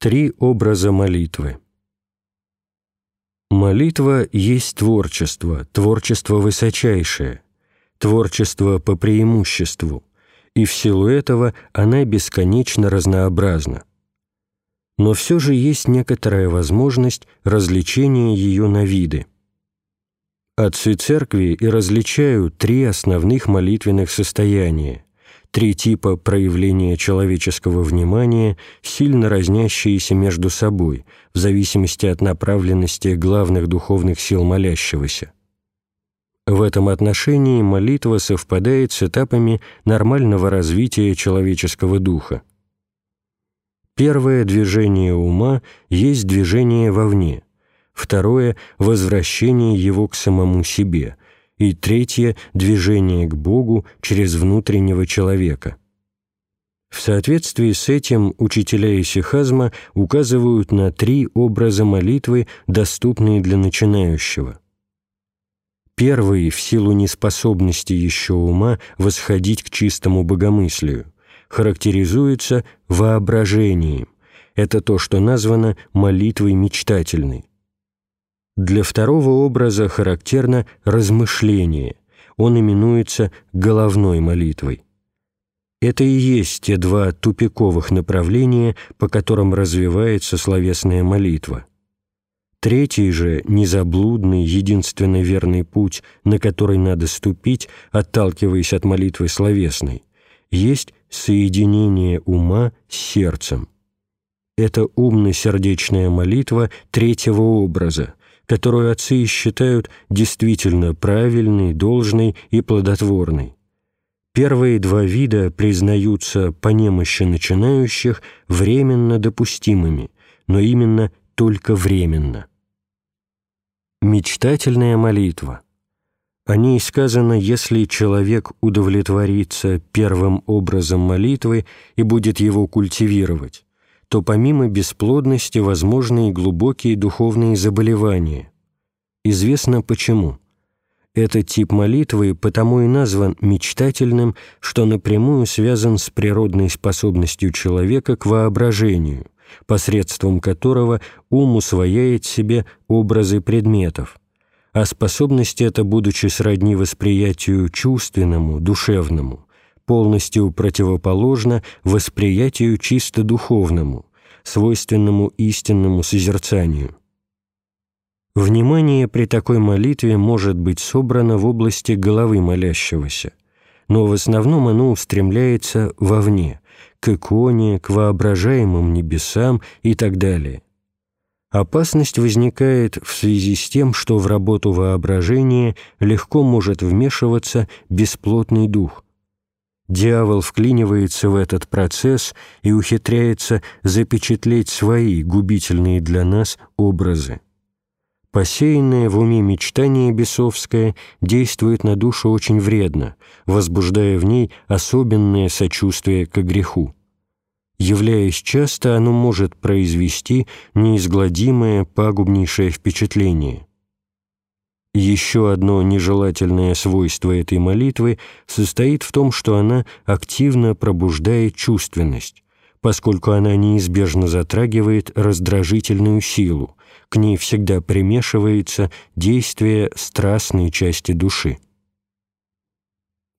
Три образа молитвы. Молитва есть творчество, творчество высочайшее, творчество по преимуществу, и в силу этого она бесконечно разнообразна. Но все же есть некоторая возможность различения ее на виды. Отцы Церкви и различают три основных молитвенных состояния, три типа проявления человеческого внимания, сильно разнящиеся между собой, в зависимости от направленности главных духовных сил молящегося. В этом отношении молитва совпадает с этапами нормального развития человеческого духа. Первое движение ума есть движение вовне, второе — возвращение его к самому себе — и третье – движение к Богу через внутреннего человека. В соответствии с этим учителя исихазма указывают на три образа молитвы, доступные для начинающего. Первый, в силу неспособности еще ума восходить к чистому богомыслию, характеризуется воображением. Это то, что названо молитвой мечтательной. Для второго образа характерно размышление. Он именуется головной молитвой. Это и есть те два тупиковых направления, по которым развивается словесная молитва. Третий же, незаблудный, единственно верный путь, на который надо ступить, отталкиваясь от молитвы словесной, есть соединение ума с сердцем. Это умно-сердечная молитва третьего образа, которую отцы считают действительно правильной, должной и плодотворной. Первые два вида признаются по немощи начинающих временно допустимыми, но именно только временно. Мечтательная молитва. О ней сказано, если человек удовлетворится первым образом молитвы и будет его культивировать, то помимо бесплодности возможны и глубокие духовные заболевания. Известно почему. Этот тип молитвы потому и назван мечтательным, что напрямую связан с природной способностью человека к воображению, посредством которого ум усвояет себе образы предметов, а способность эта, будучи сродни восприятию чувственному, душевному, полностью противоположно восприятию чисто духовному, свойственному истинному созерцанию. Внимание при такой молитве может быть собрано в области головы молящегося, но в основном оно устремляется вовне, к иконе, к воображаемым небесам и так далее. Опасность возникает в связи с тем, что в работу воображения легко может вмешиваться бесплотный дух, Дьявол вклинивается в этот процесс и ухитряется запечатлеть свои губительные для нас образы. Посеянное в уме мечтание бесовское действует на душу очень вредно, возбуждая в ней особенное сочувствие к греху. Являясь часто, оно может произвести неизгладимое пагубнейшее впечатление. Еще одно нежелательное свойство этой молитвы состоит в том, что она активно пробуждает чувственность, поскольку она неизбежно затрагивает раздражительную силу, к ней всегда примешивается действие страстной части души.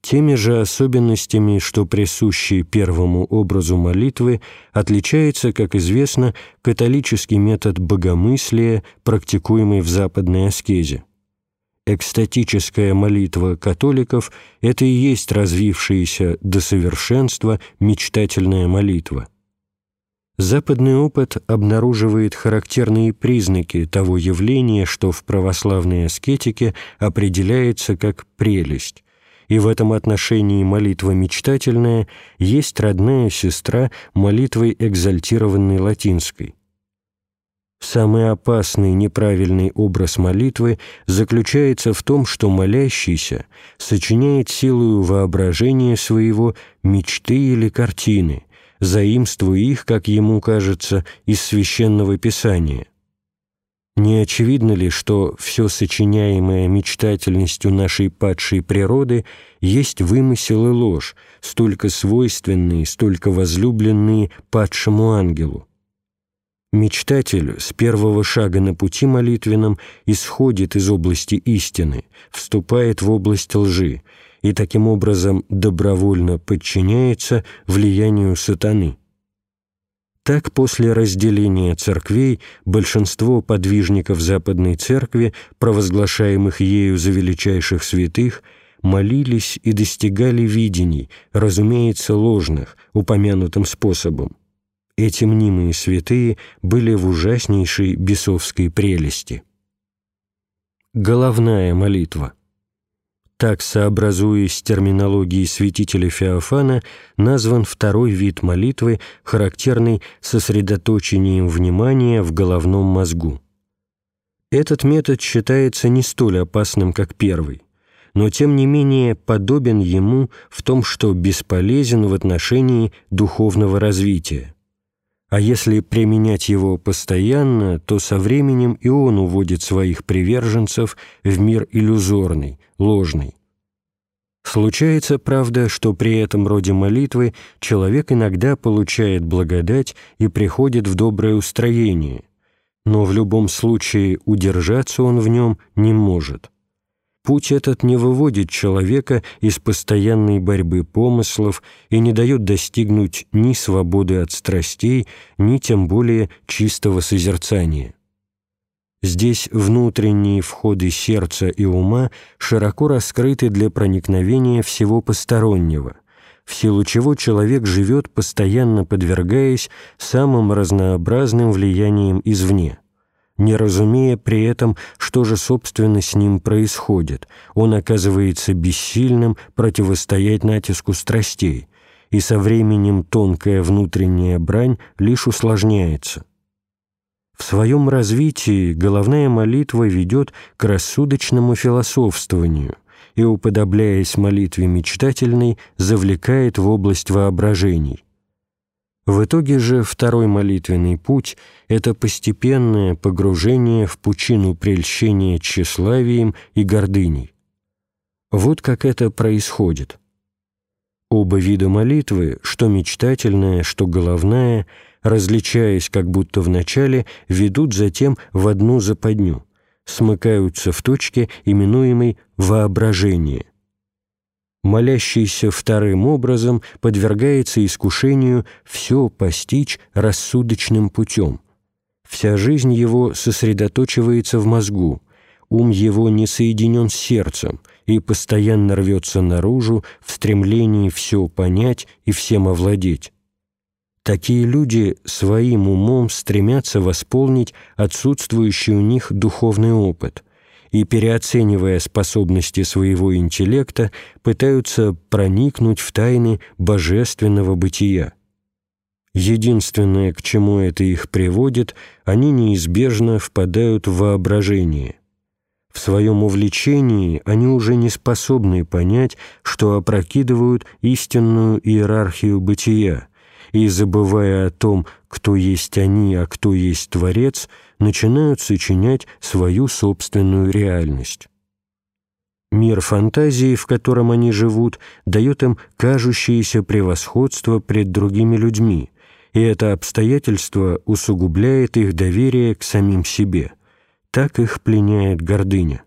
Теми же особенностями, что присущи первому образу молитвы, отличается, как известно, католический метод богомыслия, практикуемый в западной аскезе экстатическая молитва католиков – это и есть развившаяся до совершенства мечтательная молитва. Западный опыт обнаруживает характерные признаки того явления, что в православной аскетике определяется как прелесть, и в этом отношении молитва мечтательная есть родная сестра молитвы экзальтированной латинской – Самый опасный неправильный образ молитвы заключается в том, что молящийся сочиняет силою воображения своего мечты или картины, заимствуя их, как ему кажется, из Священного Писания. Не очевидно ли, что все сочиняемое мечтательностью нашей падшей природы есть вымысел и ложь, столько свойственные, столько возлюбленные падшему ангелу? Мечтатель с первого шага на пути молитвенном исходит из области истины, вступает в область лжи и таким образом добровольно подчиняется влиянию сатаны. Так, после разделения церквей, большинство подвижников Западной Церкви, провозглашаемых ею за величайших святых, молились и достигали видений, разумеется, ложных, упомянутым способом. Эти мнимые святые были в ужаснейшей бесовской прелести. Головная молитва – так, сообразуясь с терминологией святителя Феофана, назван второй вид молитвы, характерный сосредоточением внимания в головном мозгу. Этот метод считается не столь опасным, как первый, но тем не менее подобен ему в том, что бесполезен в отношении духовного развития. А если применять его постоянно, то со временем и он уводит своих приверженцев в мир иллюзорный, ложный. Случается, правда, что при этом роде молитвы человек иногда получает благодать и приходит в доброе устроение, но в любом случае удержаться он в нем не может. Путь этот не выводит человека из постоянной борьбы помыслов и не дает достигнуть ни свободы от страстей, ни тем более чистого созерцания. Здесь внутренние входы сердца и ума широко раскрыты для проникновения всего постороннего, в силу чего человек живет, постоянно подвергаясь самым разнообразным влияниям извне не разумея при этом, что же, собственно, с ним происходит. Он оказывается бессильным противостоять натиску страстей, и со временем тонкая внутренняя брань лишь усложняется. В своем развитии головная молитва ведет к рассудочному философствованию и, уподобляясь молитве мечтательной, завлекает в область воображений – в итоге же второй молитвенный путь — это постепенное погружение в пучину прельщения тщеславием и гордыней. Вот как это происходит. Оба вида молитвы, что мечтательная, что головная, различаясь как будто в начале, ведут затем в одну западню, смыкаются в точке, именуемой «воображение» молящийся вторым образом подвергается искушению все постичь рассудочным путем. Вся жизнь его сосредоточивается в мозгу, ум его не соединен с сердцем и постоянно рвется наружу в стремлении все понять и всем овладеть. Такие люди своим умом стремятся восполнить отсутствующий у них духовный опыт – и, переоценивая способности своего интеллекта, пытаются проникнуть в тайны божественного бытия. Единственное, к чему это их приводит, они неизбежно впадают в воображение. В своем увлечении они уже не способны понять, что опрокидывают истинную иерархию бытия, и, забывая о том, кто есть они, а кто есть Творец, начинают сочинять свою собственную реальность. Мир фантазии, в котором они живут, дает им кажущееся превосходство пред другими людьми, и это обстоятельство усугубляет их доверие к самим себе. Так их пленяет гордыня.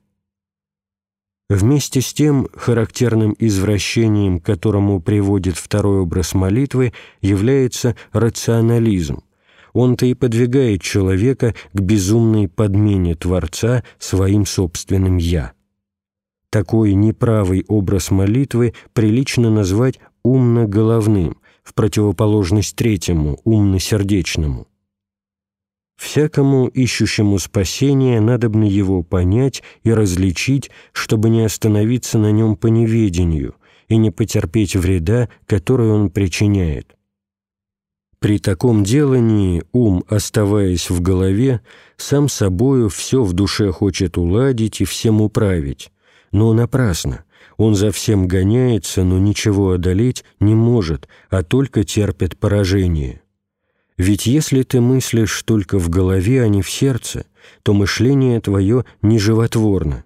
Вместе с тем, характерным извращением, к которому приводит второй образ молитвы, является рационализм, он-то и подвигает человека к безумной подмене Творца своим собственным «я». Такой неправый образ молитвы прилично назвать умно-головным, в противоположность третьему, умно-сердечному. Всякому ищущему спасения надобно его понять и различить, чтобы не остановиться на нем по неведению и не потерпеть вреда, который он причиняет. При таком делании ум, оставаясь в голове, сам собою все в душе хочет уладить и всем управить. Но напрасно. Он за всем гоняется, но ничего одолеть не может, а только терпит поражение. Ведь если ты мыслишь только в голове, а не в сердце, то мышление твое не животворно.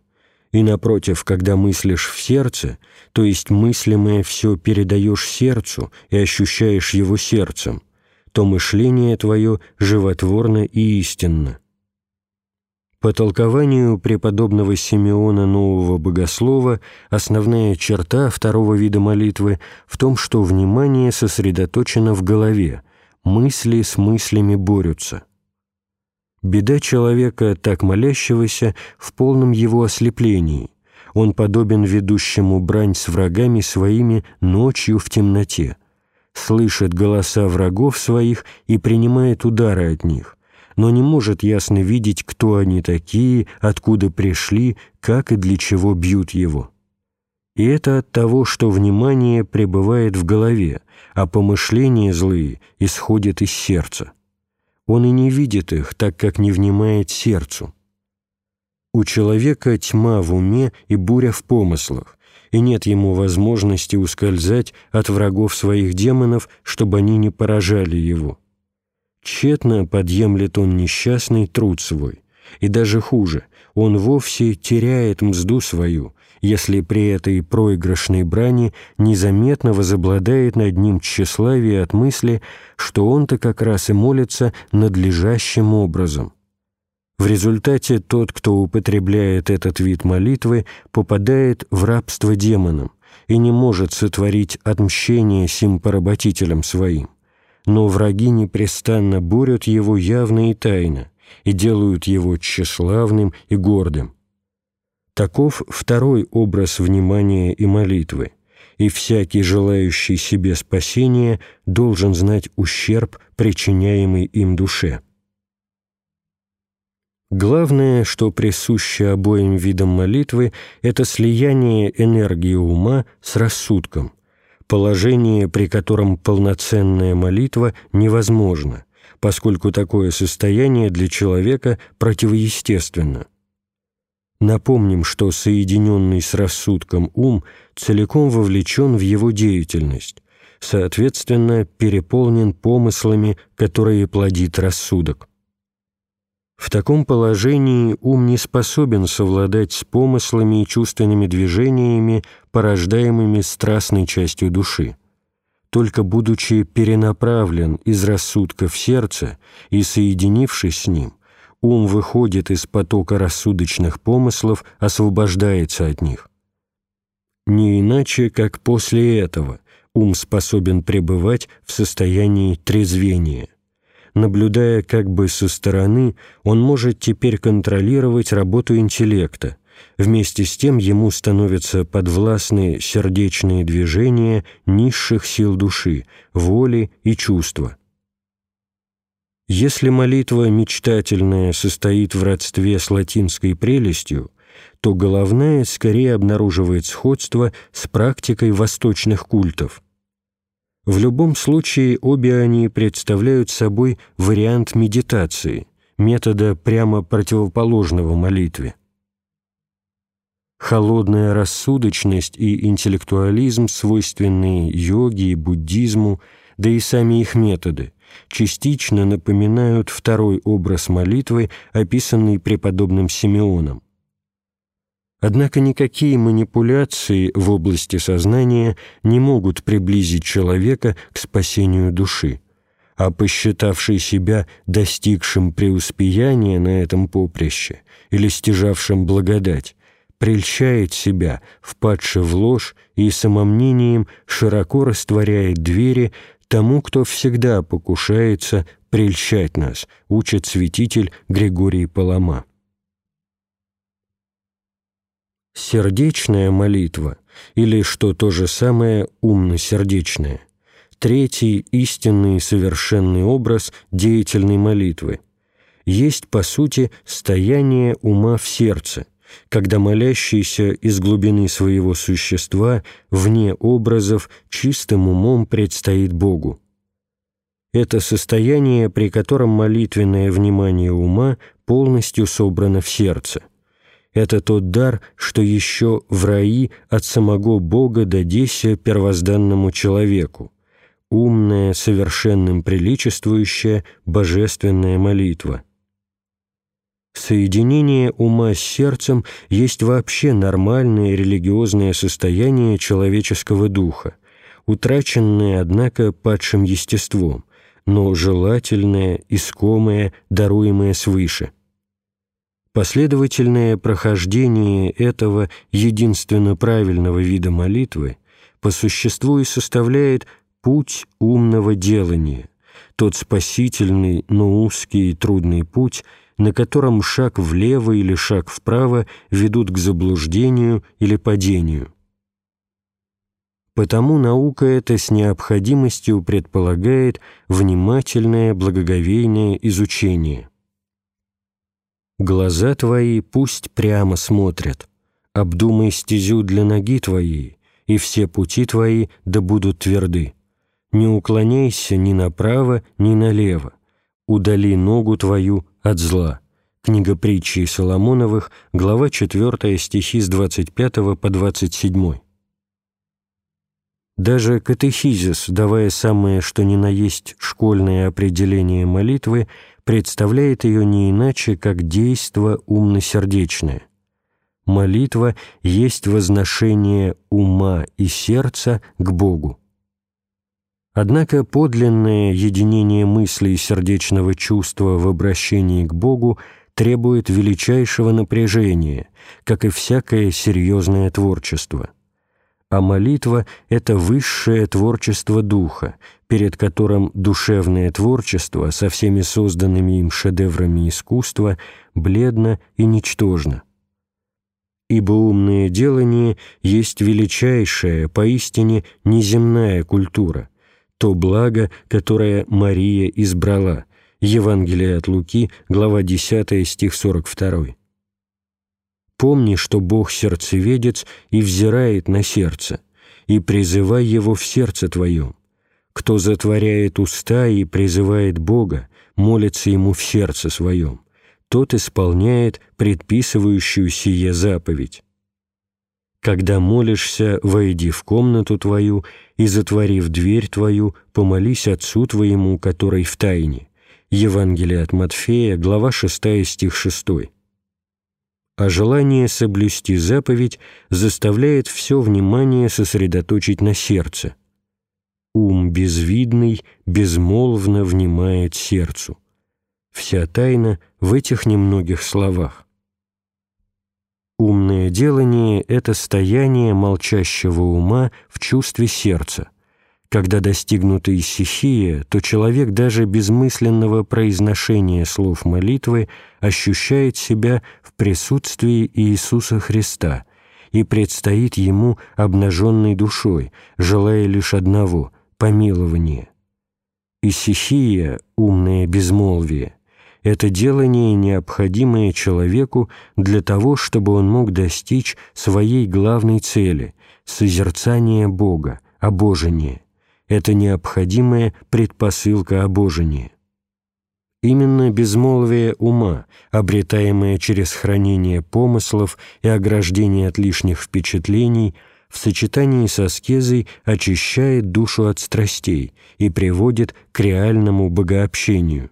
И напротив, когда мыслишь в сердце, то есть мыслимое все передаешь сердцу и ощущаешь его сердцем, то мышление твое животворно и истинно. По толкованию преподобного Симеона Нового Богослова основная черта второго вида молитвы в том, что внимание сосредоточено в голове, мысли с мыслями борются. Беда человека, так молящегося, в полном его ослеплении. Он подобен ведущему брань с врагами своими ночью в темноте, слышит голоса врагов своих и принимает удары от них, но не может ясно видеть, кто они такие, откуда пришли, как и для чего бьют его. И это от того, что внимание пребывает в голове, а помышления злые исходят из сердца. Он и не видит их, так как не внимает сердцу. У человека тьма в уме и буря в помыслах, и нет ему возможности ускользать от врагов своих демонов, чтобы они не поражали его. Тщетно подъемлет он несчастный труд свой, и даже хуже, он вовсе теряет мзду свою, если при этой проигрышной брани незаметно возобладает над ним тщеславие от мысли, что он-то как раз и молится надлежащим образом. В результате тот, кто употребляет этот вид молитвы, попадает в рабство демонам и не может сотворить отмщение сим поработителям своим. Но враги непрестанно борют его явно и тайно и делают его тщеславным и гордым. Таков второй образ внимания и молитвы, и всякий, желающий себе спасения, должен знать ущерб, причиняемый им душе. Главное, что присуще обоим видам молитвы, это слияние энергии ума с рассудком, положение, при котором полноценная молитва невозможна, поскольку такое состояние для человека противоестественно – Напомним, что соединенный с рассудком ум целиком вовлечен в его деятельность, соответственно, переполнен помыслами, которые плодит рассудок. В таком положении ум не способен совладать с помыслами и чувственными движениями, порождаемыми страстной частью души. Только будучи перенаправлен из рассудка в сердце и соединившись с ним, ум выходит из потока рассудочных помыслов, освобождается от них. Не иначе, как после этого ум способен пребывать в состоянии трезвения. Наблюдая как бы со стороны, он может теперь контролировать работу интеллекта, вместе с тем ему становятся подвластны сердечные движения низших сил души, воли и чувства. Если молитва мечтательная состоит в родстве с латинской прелестью, то головная скорее обнаруживает сходство с практикой восточных культов. В любом случае обе они представляют собой вариант медитации, метода прямо противоположного молитве. Холодная рассудочность и интеллектуализм, свойственные йоге и буддизму, да и сами их методы – частично напоминают второй образ молитвы, описанный преподобным Симеоном. Однако никакие манипуляции в области сознания не могут приблизить человека к спасению души, а посчитавший себя достигшим преуспеяния на этом поприще или стяжавшим благодать, прельщает себя, впадши в ложь и самомнением широко растворяет двери тому, кто всегда покушается прельщать нас, учит святитель Григорий Палама. Сердечная молитва, или, что то же самое, умно-сердечная, третий истинный совершенный образ деятельной молитвы, есть, по сути, стояние ума в сердце – когда молящийся из глубины своего существа, вне образов, чистым умом предстоит Богу. Это состояние, при котором молитвенное внимание ума полностью собрано в сердце. Это тот дар, что еще в раи от самого Бога дадеся первозданному человеку. Умная, совершенным приличествующая, божественная молитва – Соединение ума с сердцем есть вообще нормальное религиозное состояние человеческого духа, утраченное, однако, падшим естеством, но желательное, искомое, даруемое свыше. Последовательное прохождение этого единственно правильного вида молитвы по существу и составляет путь умного делания, тот спасительный, но узкий и трудный путь, на котором шаг влево или шаг вправо ведут к заблуждению или падению. Потому наука эта с необходимостью предполагает внимательное благоговейное изучение. Глаза твои пусть прямо смотрят, обдумай стезю для ноги твоей, и все пути твои да будут тверды. Не уклоняйся ни направо, ни налево, удали ногу твою от зла. Книга притчи Соломоновых, глава 4, стихи с 25 по 27. Даже катехизис, давая самое что ни на есть школьное определение молитвы, представляет ее не иначе, как действо умно-сердечное. Молитва есть возношение ума и сердца к Богу. Однако подлинное единение мысли и сердечного чувства в обращении к Богу требует величайшего напряжения, как и всякое серьезное творчество – а молитва — это высшее творчество духа, перед которым душевное творчество со всеми созданными им шедеврами искусства бледно и ничтожно. Ибо умное делание есть величайшая, поистине неземная культура, то благо, которое Мария избрала. Евангелие от Луки, глава 10, стих 42. Помни, что Бог сердцеведец и взирает на сердце, и призывай Его в сердце твоем. Кто затворяет уста и призывает Бога, молится Ему в сердце своем, тот исполняет предписывающую сие заповедь. Когда молишься, войди в комнату твою и, затворив дверь твою, помолись Отцу твоему, который в тайне. Евангелие от Матфея, глава 6, стих 6 а желание соблюсти заповедь заставляет все внимание сосредоточить на сердце. Ум безвидный безмолвно внимает сердцу. Вся тайна в этих немногих словах. Умное делание — это стояние молчащего ума в чувстве сердца — когда достигнута исихия, то человек даже без мысленного произношения слов молитвы ощущает себя в присутствии Иисуса Христа и предстоит ему обнаженной душой, желая лишь одного — помилования. Исихия, умное безмолвие, это делание, необходимое человеку для того, чтобы он мог достичь своей главной цели — созерцания Бога, обожения — это необходимая предпосылка обожения. Именно безмолвие ума, обретаемое через хранение помыслов и ограждение от лишних впечатлений, в сочетании со аскезой очищает душу от страстей и приводит к реальному богообщению.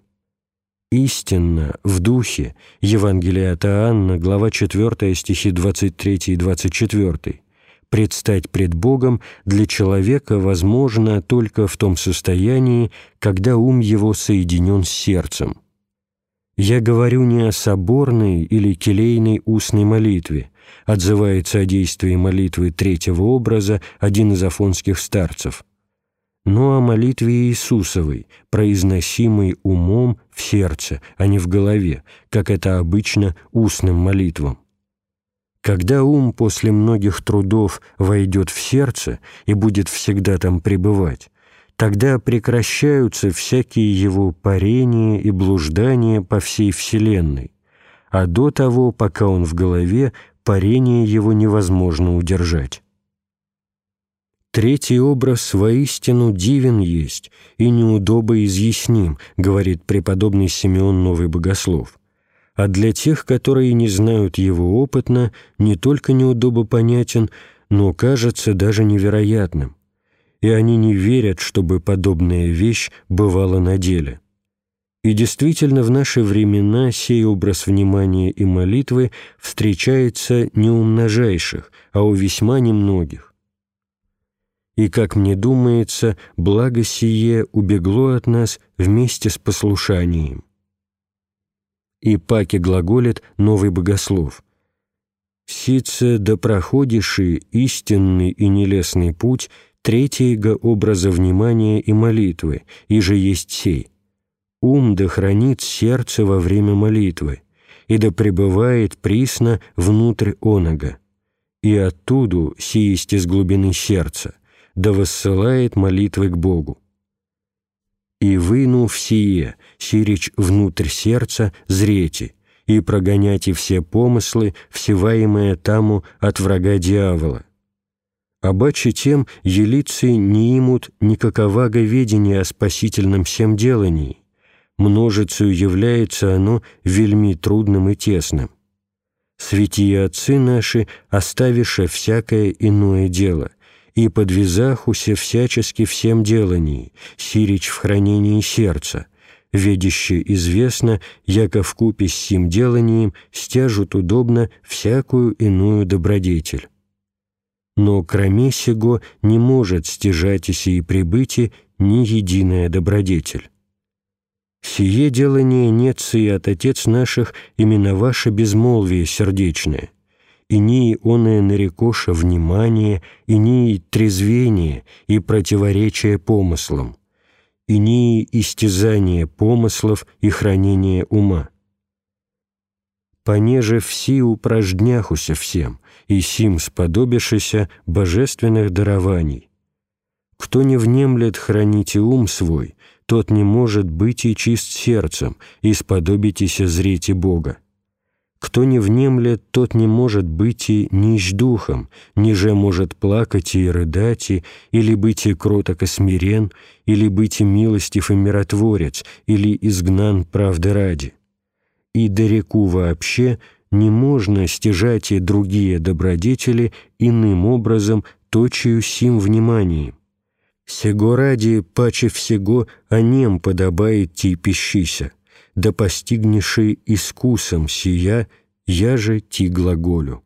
Истинно, в духе, Евангелие от Иоанна, глава 4, стихи 23 и 24, предстать пред Богом для человека возможно только в том состоянии, когда ум его соединен с сердцем. Я говорю не о соборной или келейной устной молитве, отзывается о действии молитвы третьего образа один из афонских старцев, но о молитве Иисусовой, произносимой умом в сердце, а не в голове, как это обычно устным молитвам. Когда ум после многих трудов войдет в сердце и будет всегда там пребывать, тогда прекращаются всякие его парения и блуждания по всей Вселенной, а до того, пока он в голове, парение его невозможно удержать. Третий образ воистину дивен есть и неудобо изъясним, говорит преподобный Симеон Новый Богослов а для тех, которые не знают его опытно, не только неудобо понятен, но кажется даже невероятным. И они не верят, чтобы подобная вещь бывала на деле. И действительно, в наши времена сей образ внимания и молитвы встречается не у множайших, а у весьма немногих. И, как мне думается, благо сие убегло от нас вместе с послушанием. И паки глаголит новый богослов. «Сице да проходиши истинный и нелестный путь третьего образа внимания и молитвы, и же есть сей. Ум да хранит сердце во время молитвы, и да пребывает присно внутрь онога, и оттуда, сиесть из глубины сердца, да воссылает молитвы к Богу. И вынув сие, сирич внутрь сердца, зрете, и прогоняйте все помыслы, всеваемые таму от врага дьявола. Обаче тем елицы не имут никакого ведения о спасительном всем делании. Множицею является оно вельми трудным и тесным. Святие отцы наши, оставиша всякое иное дело, и подвязахуся всячески всем делании, сирич в хранении сердца, ведище известно, яко в купе с сим деланием стяжут удобно всякую иную добродетель. Но кроме сего не может стяжать и прибытие ни единая добродетель. Сие делание нет и от Отец наших именно ваше безмолвие сердечное, и ни оное нарекоша внимание, и ни трезвение и противоречие помыслам, и ни истязание помыслов и хранение ума. Понеже все упражняхуся всем, и сим сподобишися божественных дарований. Кто не внемлет храните ум свой, тот не может быть и чист сердцем, и сподобитеся зрите Бога. Кто не внемлет, тот не может быть и нищ духом, ниже может плакать и рыдать, и, или быть и кроток и смирен, или быть и милостив и миротворец, или изгнан правды ради. И до реку вообще не можно стяжать и другие добродетели иным образом, точию сим вниманием. Сего ради, паче всего, о нем подобает ти пищися да постигнеши искусом сия, я же ти глаголю.